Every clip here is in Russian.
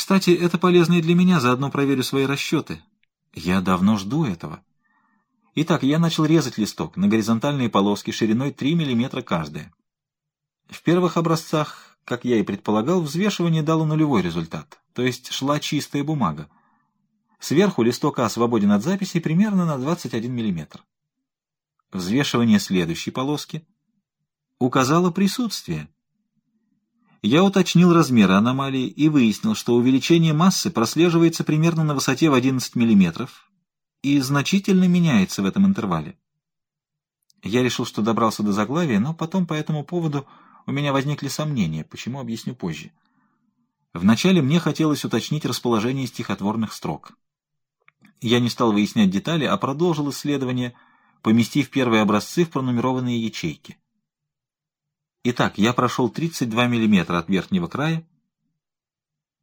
Кстати, это полезно и для меня, заодно проверю свои расчеты. Я давно жду этого. Итак, я начал резать листок на горизонтальные полоски шириной 3 мм каждая. В первых образцах, как я и предполагал, взвешивание дало нулевой результат, то есть шла чистая бумага. Сверху листок А свободен от записи примерно на 21 мм. Взвешивание следующей полоски указало присутствие. Я уточнил размеры аномалии и выяснил, что увеличение массы прослеживается примерно на высоте в 11 мм и значительно меняется в этом интервале. Я решил, что добрался до заглавия, но потом по этому поводу у меня возникли сомнения, почему объясню позже. Вначале мне хотелось уточнить расположение стихотворных строк. Я не стал выяснять детали, а продолжил исследование, поместив первые образцы в пронумерованные ячейки. Итак, я прошел 32 мм от верхнего края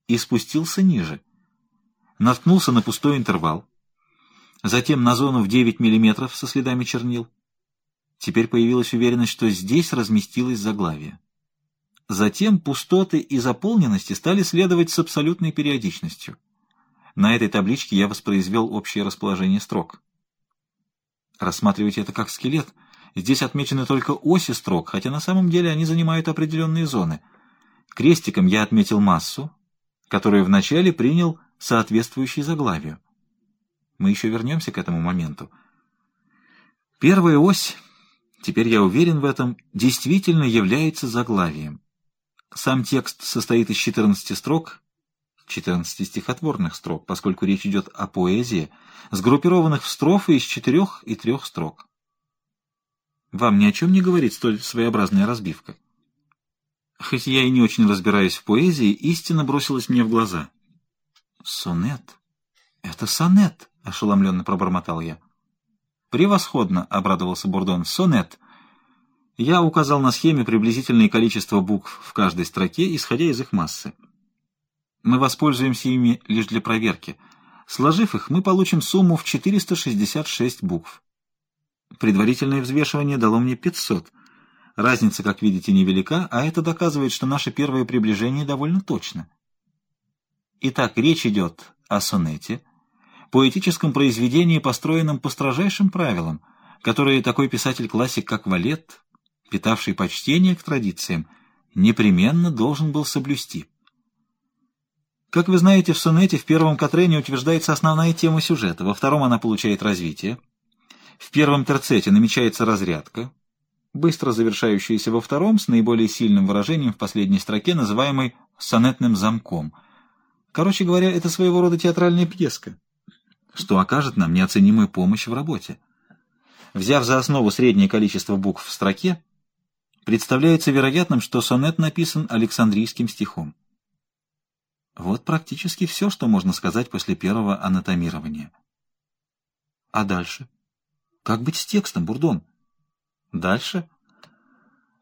и спустился ниже. Наткнулся на пустой интервал, затем на зону в 9 мм со следами чернил. Теперь появилась уверенность, что здесь разместилось заглавие. Затем пустоты и заполненности стали следовать с абсолютной периодичностью. На этой табличке я воспроизвел общее расположение строк. Рассматривайте это как скелет — Здесь отмечены только оси строк, хотя на самом деле они занимают определенные зоны. Крестиком я отметил массу, которую вначале принял соответствующий заглавию. Мы еще вернемся к этому моменту. Первая ось, теперь я уверен в этом, действительно является заглавием. Сам текст состоит из 14 строк, 14 стихотворных строк, поскольку речь идет о поэзии, сгруппированных в строфы из четырех и трех строк. Вам ни о чем не говорит столь своеобразная разбивка? Хоть я и не очень разбираюсь в поэзии, истина бросилась мне в глаза. «Сонет? Это сонет!» — ошеломленно пробормотал я. «Превосходно!» — обрадовался Бурдон. «Сонет!» Я указал на схеме приблизительное количество букв в каждой строке, исходя из их массы. Мы воспользуемся ими лишь для проверки. Сложив их, мы получим сумму в 466 букв. Предварительное взвешивание дало мне 500. Разница, как видите, невелика, а это доказывает, что наше первое приближение довольно точно. Итак, речь идет о сонете, поэтическом произведении, построенном по строжайшим правилам, которые такой писатель-классик, как Валет, питавший почтение к традициям, непременно должен был соблюсти. Как вы знаете, в сонете в первом Катрене утверждается основная тема сюжета, во втором она получает развитие, в первом терцете намечается разрядка, быстро завершающаяся во втором с наиболее сильным выражением в последней строке, называемой сонетным замком. Короче говоря, это своего рода театральная пьеска, что окажет нам неоценимую помощь в работе. Взяв за основу среднее количество букв в строке, представляется вероятным, что сонет написан Александрийским стихом. Вот практически все, что можно сказать после первого анатомирования. А дальше? Как быть с текстом, Бурдон? Дальше?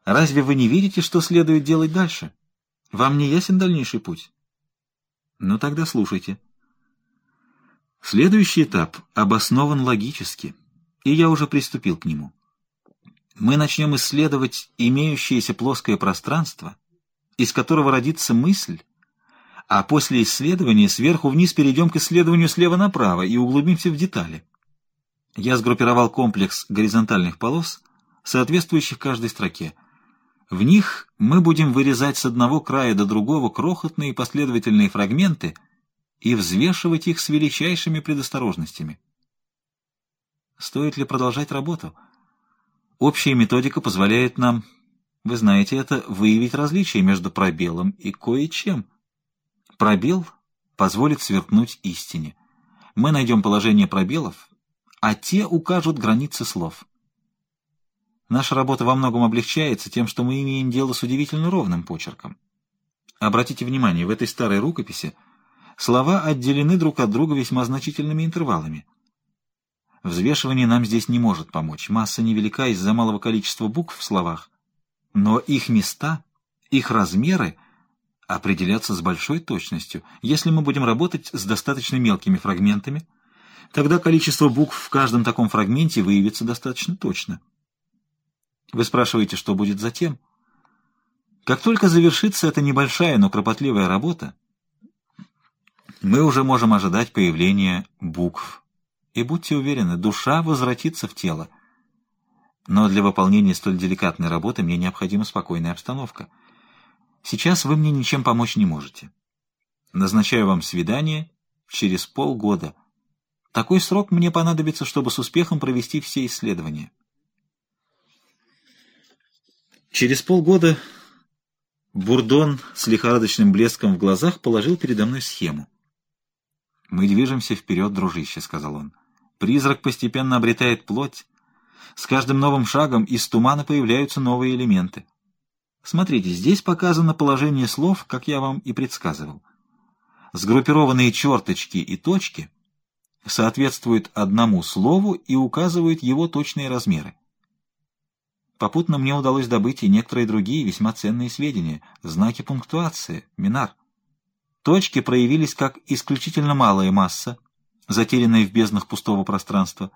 Разве вы не видите, что следует делать дальше? Вам не ясен дальнейший путь? Ну тогда слушайте. Следующий этап обоснован логически, и я уже приступил к нему. Мы начнем исследовать имеющееся плоское пространство, из которого родится мысль, а после исследования сверху вниз перейдем к исследованию слева направо и углубимся в детали. Я сгруппировал комплекс горизонтальных полос, соответствующих каждой строке. В них мы будем вырезать с одного края до другого крохотные последовательные фрагменты и взвешивать их с величайшими предосторожностями. Стоит ли продолжать работу? Общая методика позволяет нам, вы знаете это, выявить различия между пробелом и кое-чем. Пробел позволит сверкнуть истине. Мы найдем положение пробелов, а те укажут границы слов. Наша работа во многом облегчается тем, что мы имеем дело с удивительно ровным почерком. Обратите внимание, в этой старой рукописи слова отделены друг от друга весьма значительными интервалами. Взвешивание нам здесь не может помочь, масса невелика из-за малого количества букв в словах, но их места, их размеры определятся с большой точностью, если мы будем работать с достаточно мелкими фрагментами, Тогда количество букв в каждом таком фрагменте выявится достаточно точно. Вы спрашиваете, что будет затем? Как только завершится эта небольшая, но кропотливая работа, мы уже можем ожидать появления букв. И будьте уверены, душа возвратится в тело. Но для выполнения столь деликатной работы мне необходима спокойная обстановка. Сейчас вы мне ничем помочь не можете. Назначаю вам свидание через полгода. Такой срок мне понадобится, чтобы с успехом провести все исследования. Через полгода Бурдон с лихорадочным блеском в глазах положил передо мной схему. «Мы движемся вперед, дружище», — сказал он. «Призрак постепенно обретает плоть. С каждым новым шагом из тумана появляются новые элементы. Смотрите, здесь показано положение слов, как я вам и предсказывал. Сгруппированные черточки и точки соответствуют одному слову и указывают его точные размеры. Попутно мне удалось добыть и некоторые другие весьма ценные сведения, знаки пунктуации, минар. Точки проявились как исключительно малая масса, затерянная в безднах пустого пространства.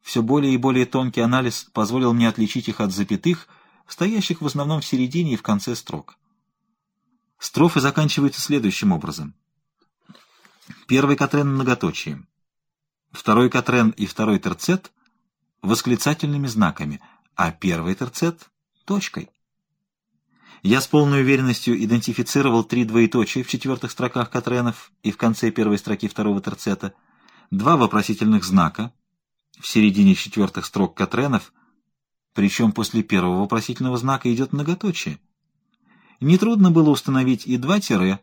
Все более и более тонкий анализ позволил мне отличить их от запятых, стоящих в основном в середине и в конце строк. Строфы заканчиваются следующим образом. Первый катрен многоточием, второй катрен и второй терцет восклицательными знаками — а первый терцет — точкой. Я с полной уверенностью идентифицировал три двоеточия в четвертых строках Катренов и в конце первой строки второго терцета, два вопросительных знака в середине четвертых строк Катренов, причем после первого вопросительного знака идет многоточие. Нетрудно было установить и два тире,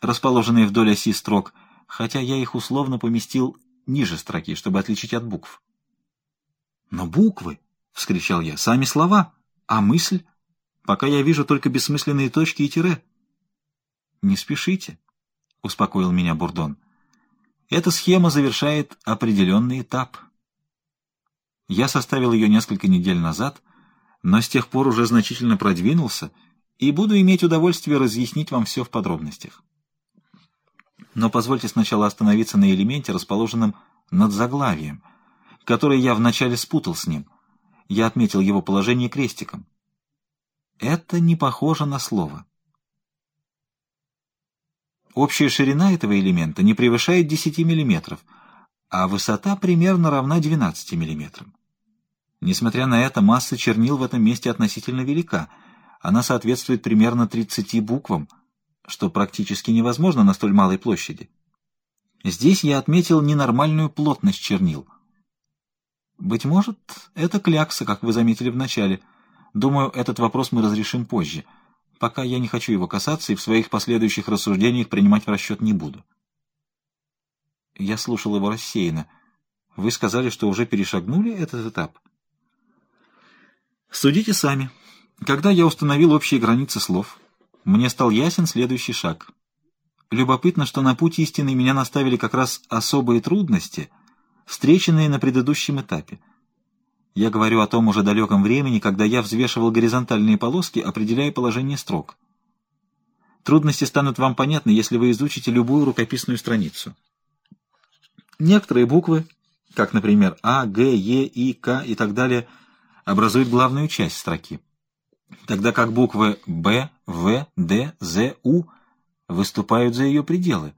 расположенные вдоль оси строк, хотя я их условно поместил ниже строки, чтобы отличить от букв. Но буквы — вскричал я. «Сами слова, а мысль? Пока я вижу только бессмысленные точки и тире». «Не спешите», — успокоил меня Бурдон. «Эта схема завершает определенный этап». Я составил ее несколько недель назад, но с тех пор уже значительно продвинулся и буду иметь удовольствие разъяснить вам все в подробностях. Но позвольте сначала остановиться на элементе, расположенном над заглавием, который я вначале спутал с ним — я отметил его положение крестиком. Это не похоже на слово. Общая ширина этого элемента не превышает 10 мм, а высота примерно равна 12 мм. Несмотря на это, масса чернил в этом месте относительно велика. Она соответствует примерно 30 буквам, что практически невозможно на столь малой площади. Здесь я отметил ненормальную плотность чернил — быть может, это клякса, как вы заметили вначале. Думаю, этот вопрос мы разрешим позже. Пока я не хочу его касаться и в своих последующих рассуждениях принимать в расчет не буду. Я слушал его рассеянно. Вы сказали, что уже перешагнули этот этап? Судите сами. Когда я установил общие границы слов, мне стал ясен следующий шаг. Любопытно, что на путь истины меня наставили как раз особые трудности — встреченные на предыдущем этапе. Я говорю о том уже далеком времени, когда я взвешивал горизонтальные полоски, определяя положение строк. Трудности станут вам понятны, если вы изучите любую рукописную страницу. Некоторые буквы, как, например, А, Г, Е, И, К и так далее, образуют главную часть строки, тогда как буквы Б, В, Д, З, У выступают за ее пределы.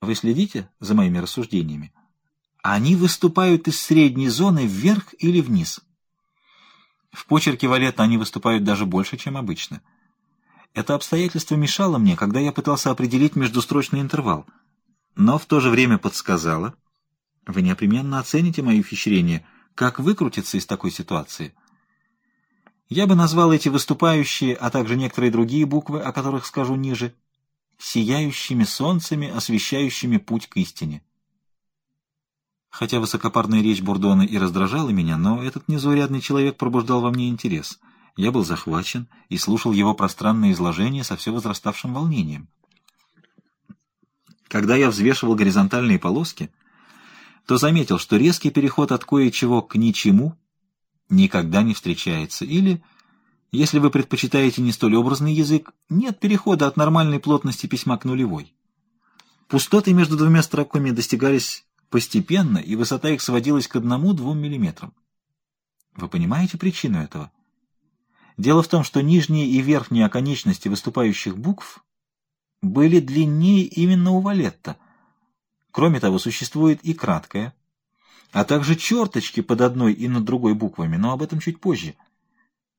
Вы следите за моими рассуждениями? Они выступают из средней зоны вверх или вниз. В почерке валета они выступают даже больше, чем обычно. Это обстоятельство мешало мне, когда я пытался определить междустрочный интервал, но в то же время подсказало, вы непременно оцените мои ухищрения, как выкрутиться из такой ситуации. Я бы назвал эти выступающие, а также некоторые другие буквы, о которых скажу ниже, сияющими солнцами, освещающими путь к истине. Хотя высокопарная речь Бурдона и раздражала меня, но этот незаурядный человек пробуждал во мне интерес. Я был захвачен и слушал его пространное изложение со все возраставшим волнением. Когда я взвешивал горизонтальные полоски, то заметил, что резкий переход от кое-чего к ничему никогда не встречается. Или, если вы предпочитаете не столь образный язык, нет перехода от нормальной плотности письма к нулевой. Пустоты между двумя строками достигались Постепенно, и высота их сводилась к одному-двум миллиметрам. Вы понимаете причину этого? Дело в том, что нижние и верхние оконечности выступающих букв были длиннее именно у Валетта. Кроме того, существует и краткая, а также черточки под одной и над другой буквами, но об этом чуть позже.